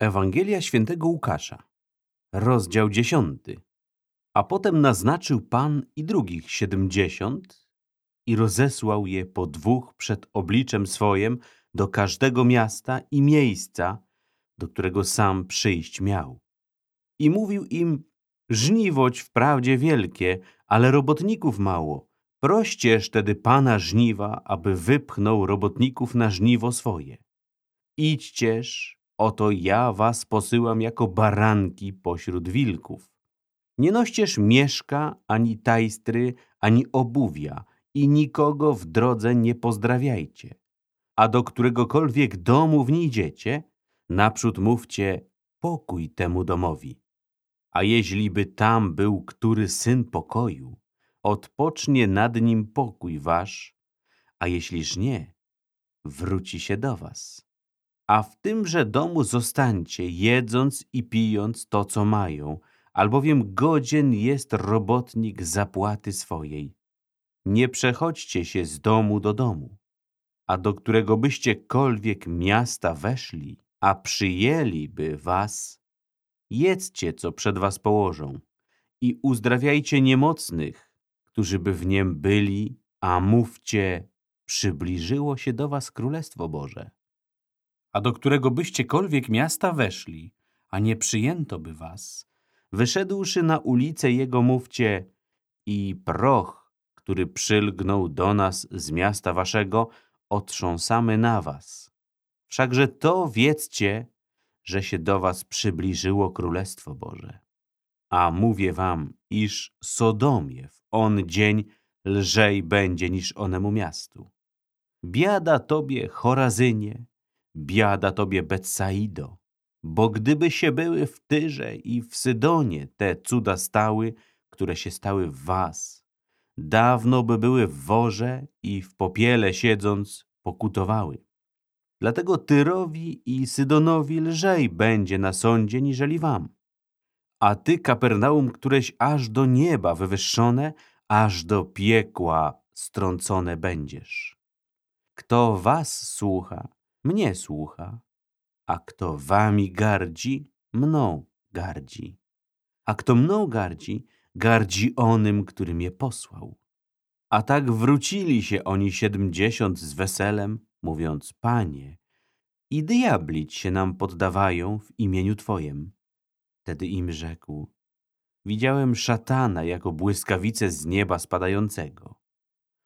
Ewangelia świętego Łukasza, rozdział dziesiąty. A potem naznaczył Pan i drugich siedemdziesiąt i rozesłał je po dwóch przed obliczem swojem do każdego miasta i miejsca, do którego sam przyjść miał. I mówił im, żniwoć wprawdzie wielkie, ale robotników mało. Proścież tedy Pana żniwa, aby wypchnął robotników na żniwo swoje. Idźcież, Oto ja was posyłam jako baranki pośród wilków. Nie noścież mieszka, ani tajstry, ani obuwia i nikogo w drodze nie pozdrawiajcie. A do któregokolwiek domu wnidziecie, naprzód mówcie pokój temu domowi. A jeśli by tam był który syn pokoju, odpocznie nad nim pokój wasz, a jeśliż nie, wróci się do was a w tymże domu zostańcie, jedząc i pijąc to, co mają, albowiem godzien jest robotnik zapłaty swojej. Nie przechodźcie się z domu do domu, a do którego byściekolwiek miasta weszli, a przyjęliby was, jedzcie, co przed was położą i uzdrawiajcie niemocnych, którzy by w niem byli, a mówcie, przybliżyło się do was Królestwo Boże a do którego byściekolwiek miasta weszli, a nie przyjęto by was, wyszedłszy na ulicę jego mówcie i proch, który przylgnął do nas z miasta waszego, otrząsamy na was. Wszakże to wiedzcie, że się do was przybliżyło Królestwo Boże. A mówię wam, iż Sodomie w on dzień lżej będzie niż onemu miastu. Biada tobie, Chorazynie, Biada tobie Betsaido, bo gdyby się były w Tyrze i w Sydonie te cuda stały, które się stały w was, dawno by były w worze i w popiele siedząc pokutowały. Dlatego Tyrowi i Sydonowi lżej będzie na sądzie niżeli wam. A ty, Kapernaum, któreś aż do nieba wywyższone, aż do piekła strącone będziesz. Kto was słucha, mnie słucha, a kto wami gardzi, mną gardzi. A kto mną gardzi, gardzi onym, który mnie posłał. A tak wrócili się oni siedmdziesiąt z weselem, mówiąc, Panie, i diablić się nam poddawają w imieniu Twojem. Wtedy im rzekł, widziałem szatana jako błyskawice z nieba spadającego.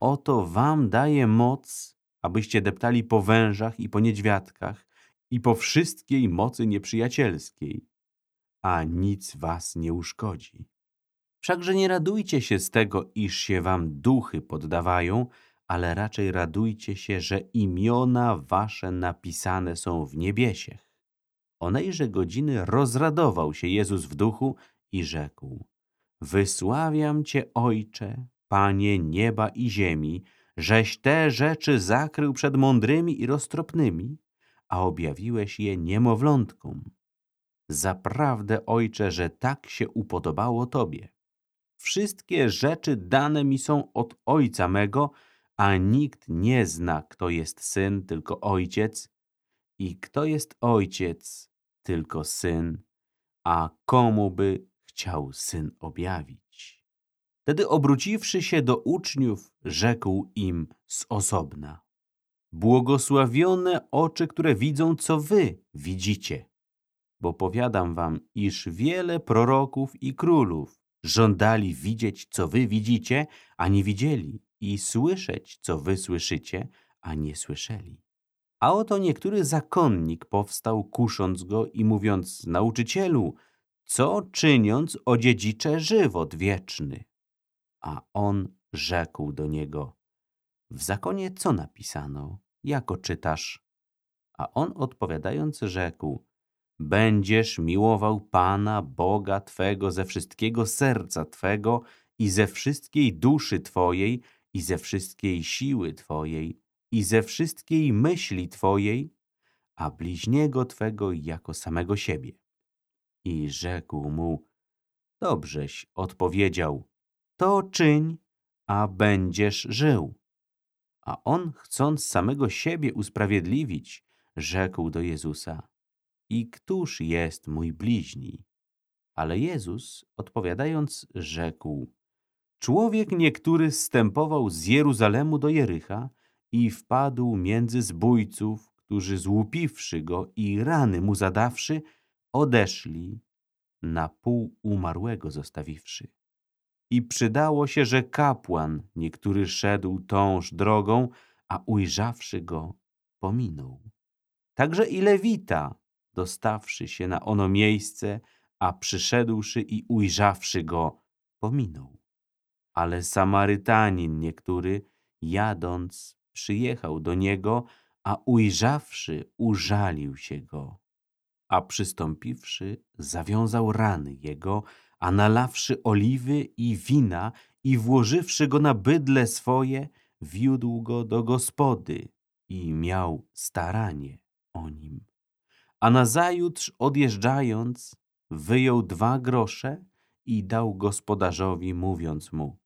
Oto wam daje moc abyście deptali po wężach i po niedźwiadkach i po wszystkiej mocy nieprzyjacielskiej, a nic was nie uszkodzi. Wszakże nie radujcie się z tego, iż się wam duchy poddawają, ale raczej radujcie się, że imiona wasze napisane są w niebiesiech. Onejże godziny rozradował się Jezus w duchu i rzekł Wysławiam Cię, Ojcze, Panie nieba i ziemi, żeś te rzeczy zakrył przed mądrymi i roztropnymi, a objawiłeś je niemowlątkom. Zaprawdę, Ojcze, że tak się upodobało Tobie. Wszystkie rzeczy dane mi są od Ojca mego, a nikt nie zna, kto jest Syn, tylko Ojciec, i kto jest Ojciec, tylko Syn, a komu by chciał Syn objawić. Wtedy obróciwszy się do uczniów, rzekł im z osobna. Błogosławione oczy, które widzą, co wy widzicie. Bo powiadam wam, iż wiele proroków i królów żądali widzieć, co wy widzicie, a nie widzieli, i słyszeć, co wy słyszycie, a nie słyszeli. A oto niektóry zakonnik powstał, kusząc go i mówiąc, nauczycielu, co czyniąc odziedziczę żywot wieczny? A on rzekł do niego, w zakonie co napisano, jako czytasz? A on odpowiadając rzekł, będziesz miłował Pana, Boga Twego ze wszystkiego serca Twego i ze wszystkiej duszy Twojej i ze wszystkiej siły Twojej i ze wszystkiej myśli Twojej, a bliźniego Twego jako samego siebie. I rzekł mu, dobrześ odpowiedział, to czyń, a będziesz żył. A on, chcąc samego siebie usprawiedliwić, rzekł do Jezusa, I któż jest mój bliźni? Ale Jezus, odpowiadając, rzekł, Człowiek niektóry zstępował z Jeruzalemu do Jericha i wpadł między zbójców, którzy złupiwszy go i rany mu zadawszy, odeszli, na pół umarłego zostawiwszy. I przydało się, że kapłan niektóry szedł tąż drogą, a ujrzawszy go, pominął. Także i Lewita, dostawszy się na ono miejsce, a przyszedłszy i ujrzawszy go, pominął. Ale Samarytanin niektóry, jadąc, przyjechał do niego, a ujrzawszy, użalił się go. A przystąpiwszy, zawiązał rany jego, a nalawszy oliwy i wina i włożywszy go na bydle swoje, wiódł go do gospody i miał staranie o nim. A nazajutrz odjeżdżając, wyjął dwa grosze i dał gospodarzowi, mówiąc mu,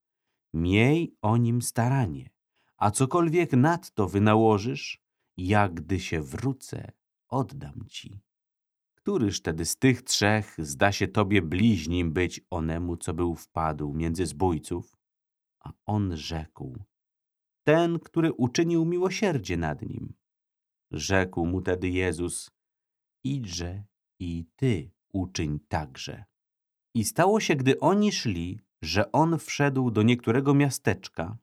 miej o nim staranie, a cokolwiek nadto wynałożysz, jak gdy się wrócę, oddam ci. Któryż tedy z tych trzech zda się tobie bliźnim być onemu, co był wpadł między zbójców? A on rzekł, ten, który uczynił miłosierdzie nad nim. Rzekł mu tedy Jezus, idźże i ty uczyń także. I stało się, gdy oni szli, że on wszedł do niektórego miasteczka,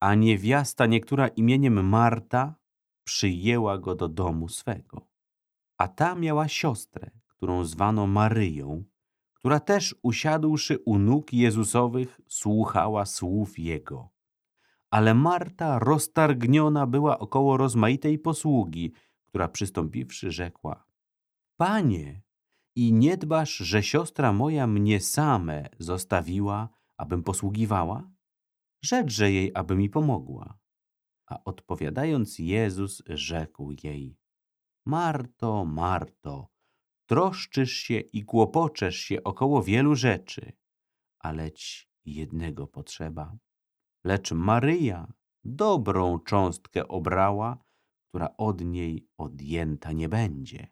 a niewiasta niektóra imieniem Marta przyjęła go do domu swego. A ta miała siostrę, którą zwano Maryją, która też usiadłszy u nóg Jezusowych słuchała słów Jego. Ale Marta roztargniona była około rozmaitej posługi, która przystąpiwszy rzekła Panie, i nie dbasz, że siostra moja mnie same zostawiła, abym posługiwała? Rzeczże jej, aby mi pomogła. A odpowiadając Jezus rzekł jej Marto, Marto, troszczysz się i kłopoczesz się około wielu rzeczy, aleć jednego potrzeba. Lecz Maryja dobrą cząstkę obrała, która od niej odjęta nie będzie.